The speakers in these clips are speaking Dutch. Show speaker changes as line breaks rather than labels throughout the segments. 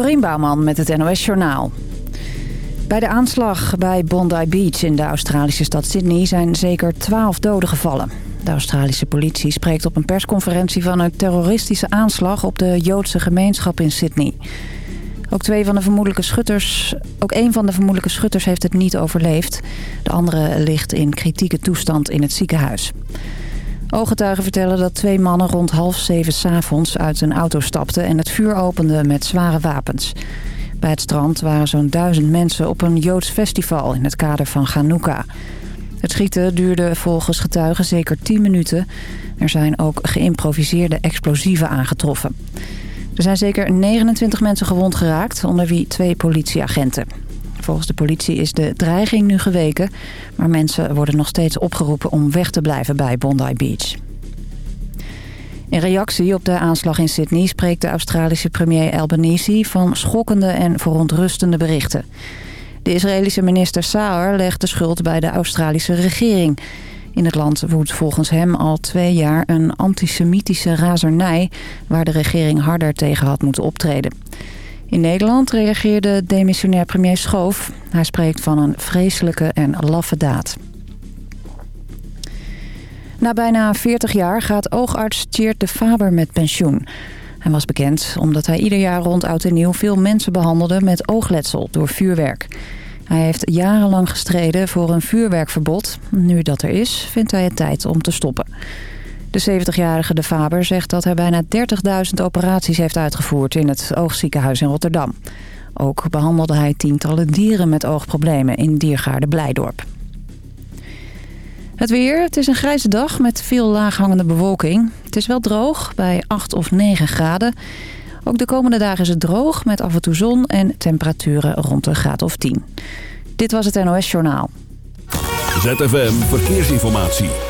Dorien Bouwman met het NOS Journaal. Bij de aanslag bij Bondi Beach in de Australische stad Sydney zijn zeker 12 doden gevallen. De Australische politie spreekt op een persconferentie van een terroristische aanslag op de Joodse gemeenschap in Sydney. Ook, twee van de vermoedelijke schutters, ook een van de vermoedelijke schutters heeft het niet overleefd. De andere ligt in kritieke toestand in het ziekenhuis. Ooggetuigen vertellen dat twee mannen rond half zeven s'avonds uit een auto stapten... en het vuur openden met zware wapens. Bij het strand waren zo'n duizend mensen op een Joods festival in het kader van Hanukkah. Het schieten duurde volgens getuigen zeker 10 minuten. Er zijn ook geïmproviseerde explosieven aangetroffen. Er zijn zeker 29 mensen gewond geraakt, onder wie twee politieagenten. Volgens de politie is de dreiging nu geweken... maar mensen worden nog steeds opgeroepen om weg te blijven bij Bondi Beach. In reactie op de aanslag in Sydney spreekt de Australische premier Albanese... van schokkende en verontrustende berichten. De Israëlische minister Saar legt de schuld bij de Australische regering... In het land woedt volgens hem al twee jaar een antisemitische razernij... waar de regering harder tegen had moeten optreden. In Nederland reageerde demissionair premier Schoof. Hij spreekt van een vreselijke en laffe daad. Na bijna 40 jaar gaat oogarts Tjeerd de Faber met pensioen. Hij was bekend omdat hij ieder jaar rond oud en nieuw veel mensen behandelde met oogletsel door vuurwerk. Hij heeft jarenlang gestreden voor een vuurwerkverbod. Nu dat er is, vindt hij het tijd om te stoppen. De 70-jarige De Faber zegt dat hij bijna 30.000 operaties heeft uitgevoerd in het oogziekenhuis in Rotterdam. Ook behandelde hij tientallen dieren met oogproblemen in Diergaarde Blijdorp. Het weer. Het is een grijze dag met veel laaghangende bewolking. Het is wel droog bij 8 of 9 graden. Ook de komende dagen is het droog met af en toe zon en temperaturen rond een graad of 10. Dit was het NOS Journaal.
ZFM Verkeersinformatie.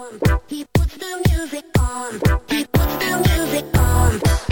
on. He puts the music on. He puts the music on.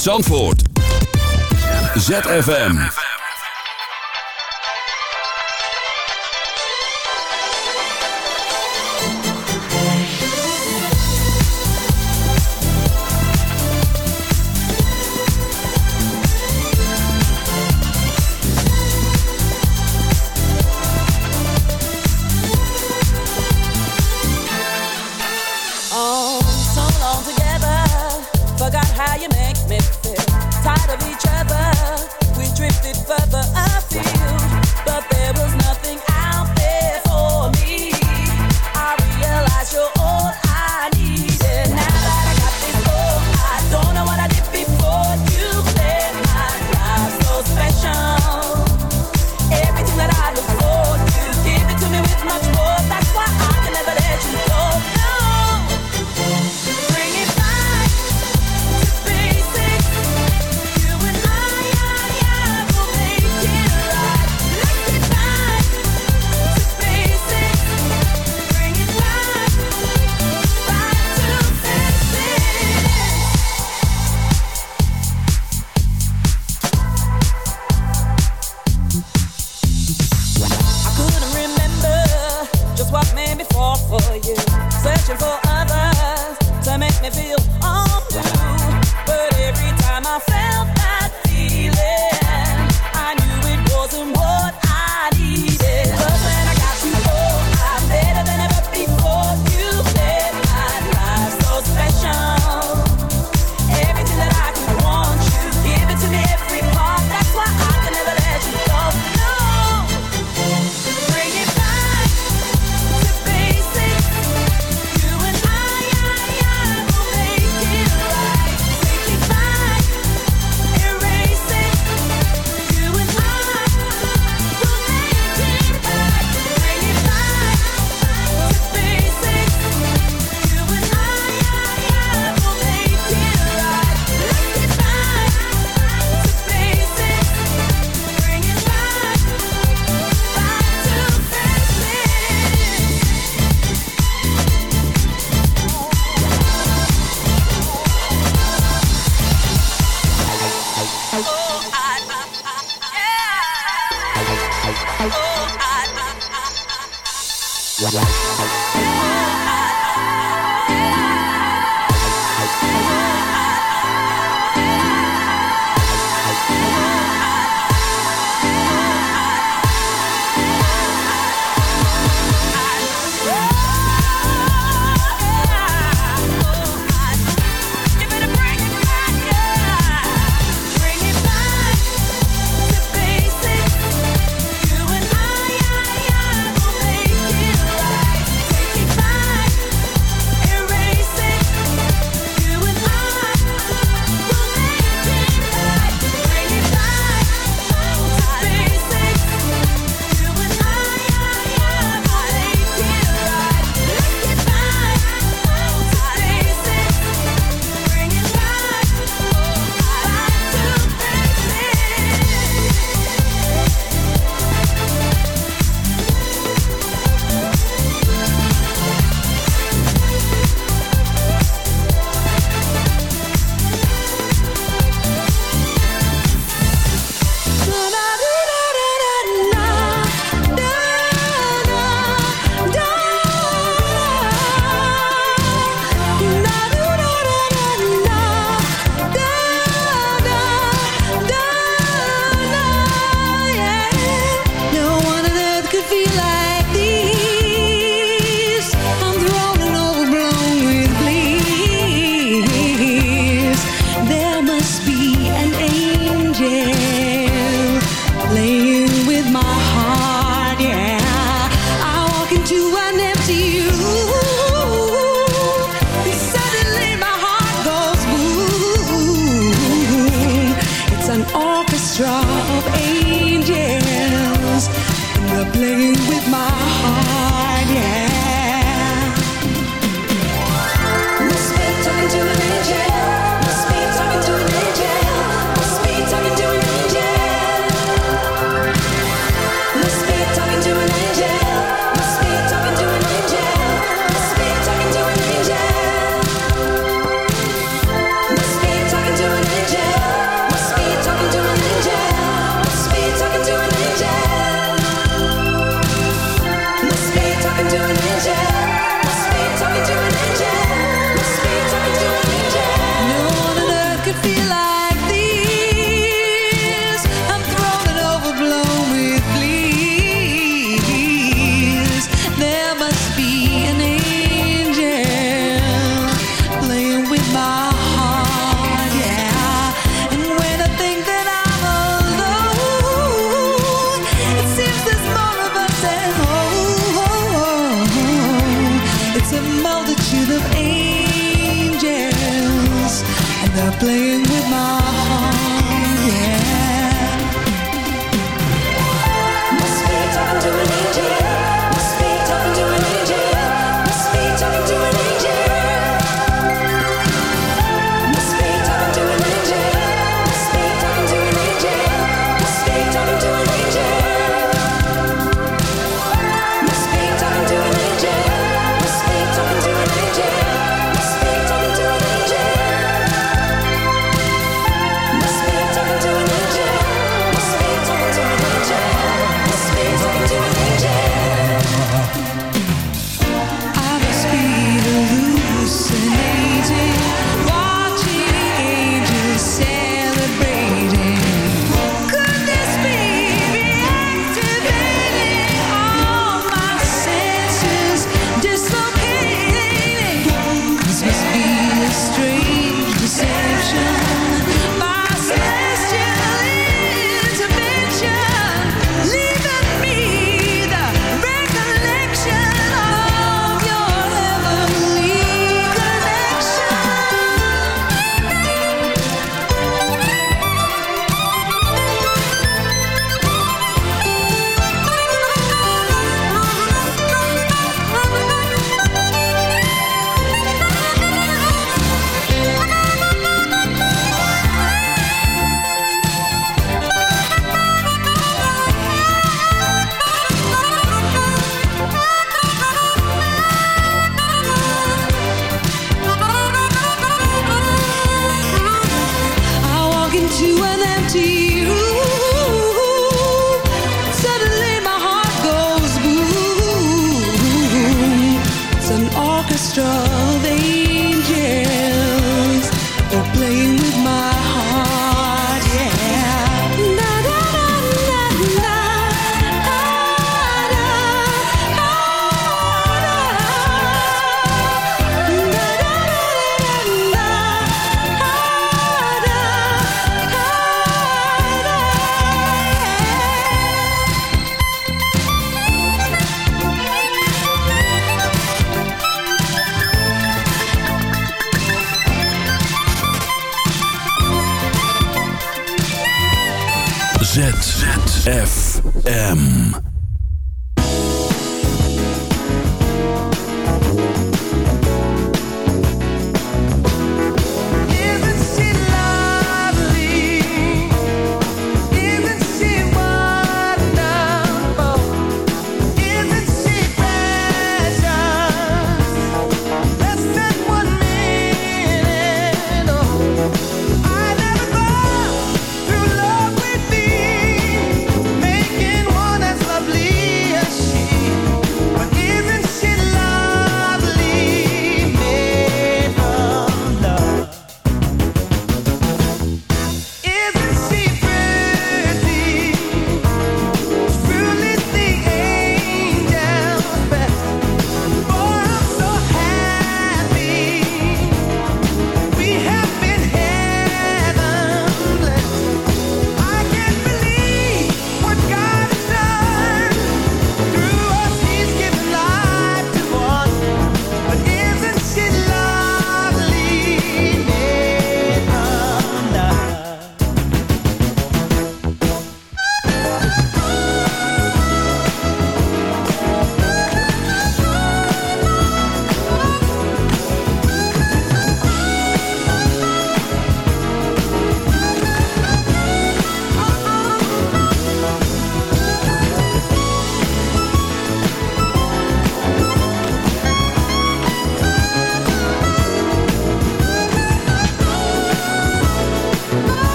Zandvoort. ZFM.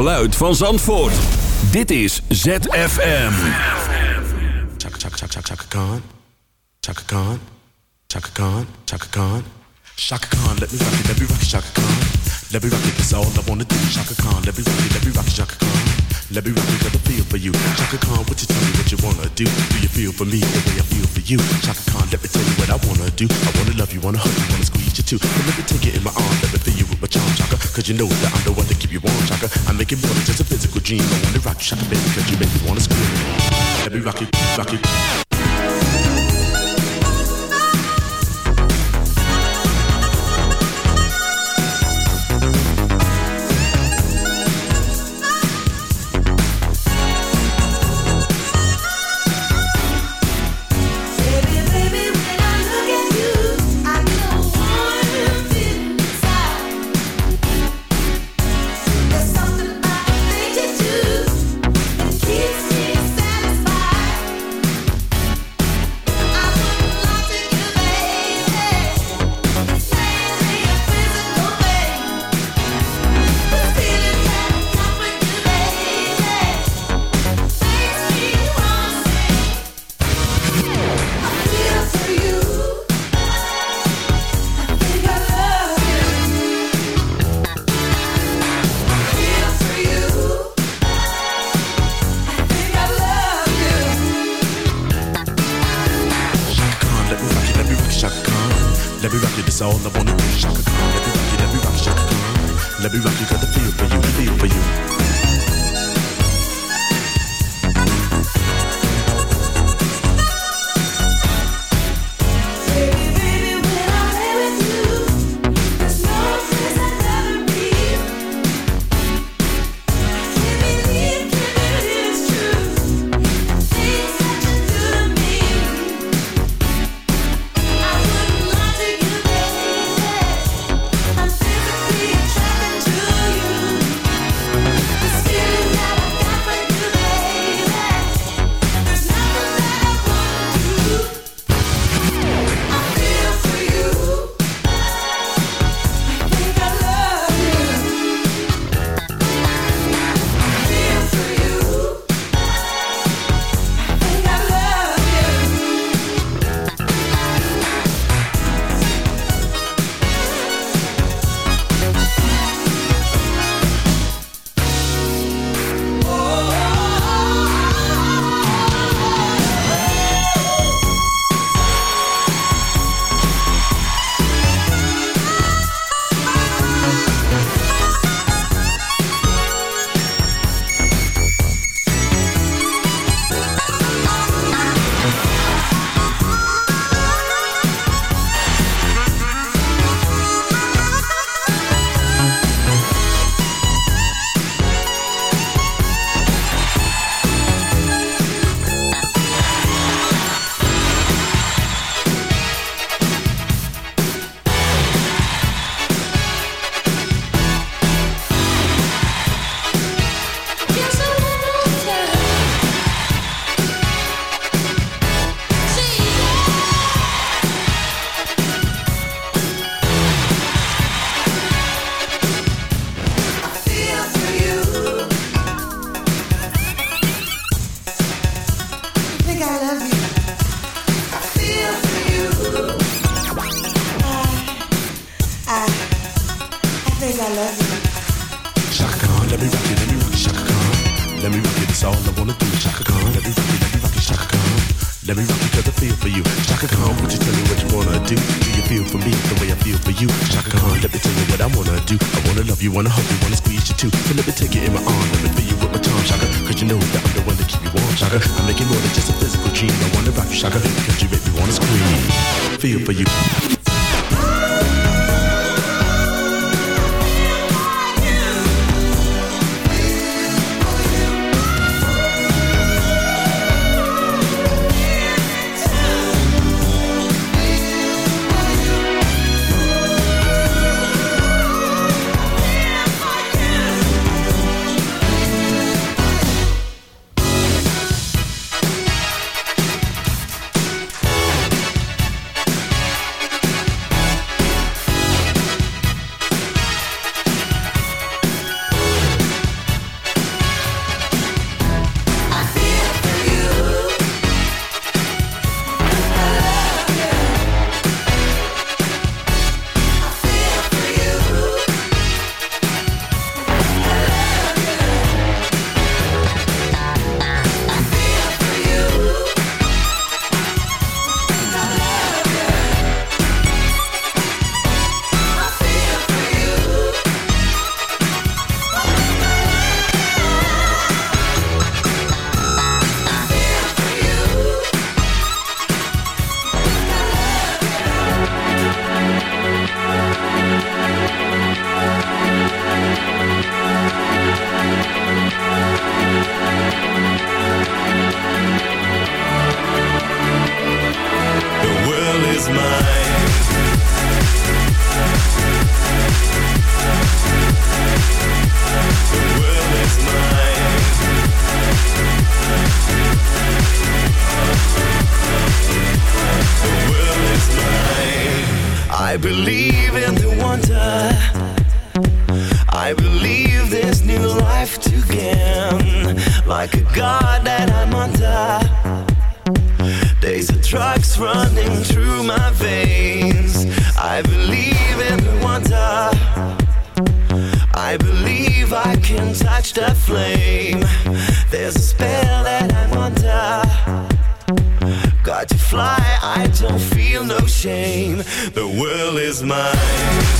geluid van Zandvoort. Dit is ZFM.
Chaka chaka chaka chaka chaka Khan. Chaka Khan. Chaka Khan. Chaka Khan. Chaka Khan, let me rock it, let me rock it, Chaka Khan. Let me rock it, that's all I wanna do. Chaka Khan, let me rock it, let me rock it, Chaka. Let me rock it, got a feel for you. Chaka Khan, what you tell me what you wanna do? Do you feel for me the way I feel for you? Chaka Khan, let me tell you what I wanna do. I wanna love you, wanna hug you, wanna squeeze you too. Let me take it in my arms, let me feel you Chaka. Cause you know that I'm the one to keep you warm, Chaka. I make it more than just a physical dream. I wanna rock you, Chaka, baby, cause you make me wanna scream. Let me rock it, rock it.
mine.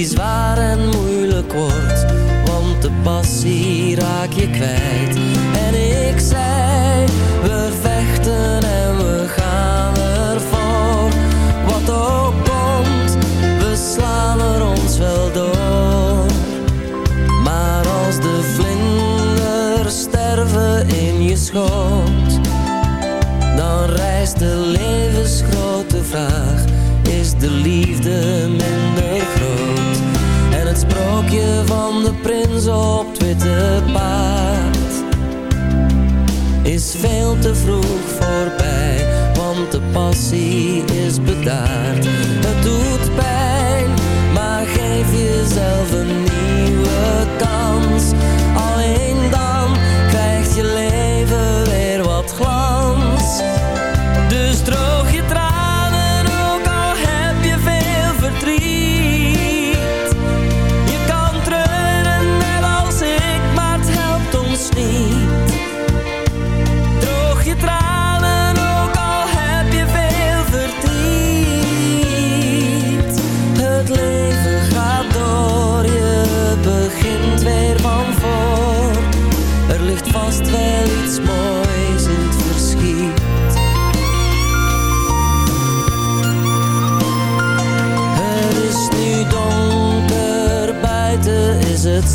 Is zwaar en moeilijk wordt, want de passie raak je kwijt. En ik zei, we vechten en we gaan ervoor, wat ook komt, we slaan er ons wel door. Maar als de vlinders sterven in je schoot van de prins op het witte paard. Is veel te vroeg voorbij, want de passie is bedaard. Het doet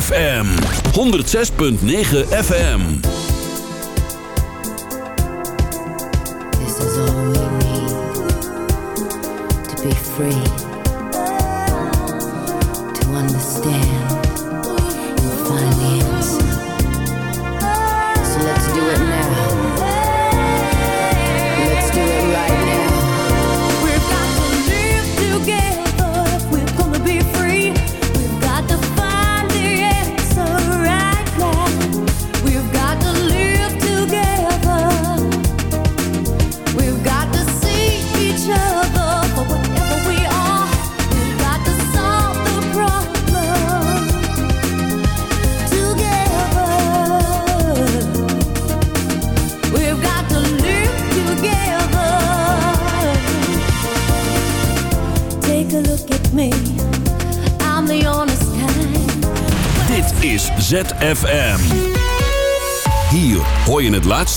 FM 106.9 FM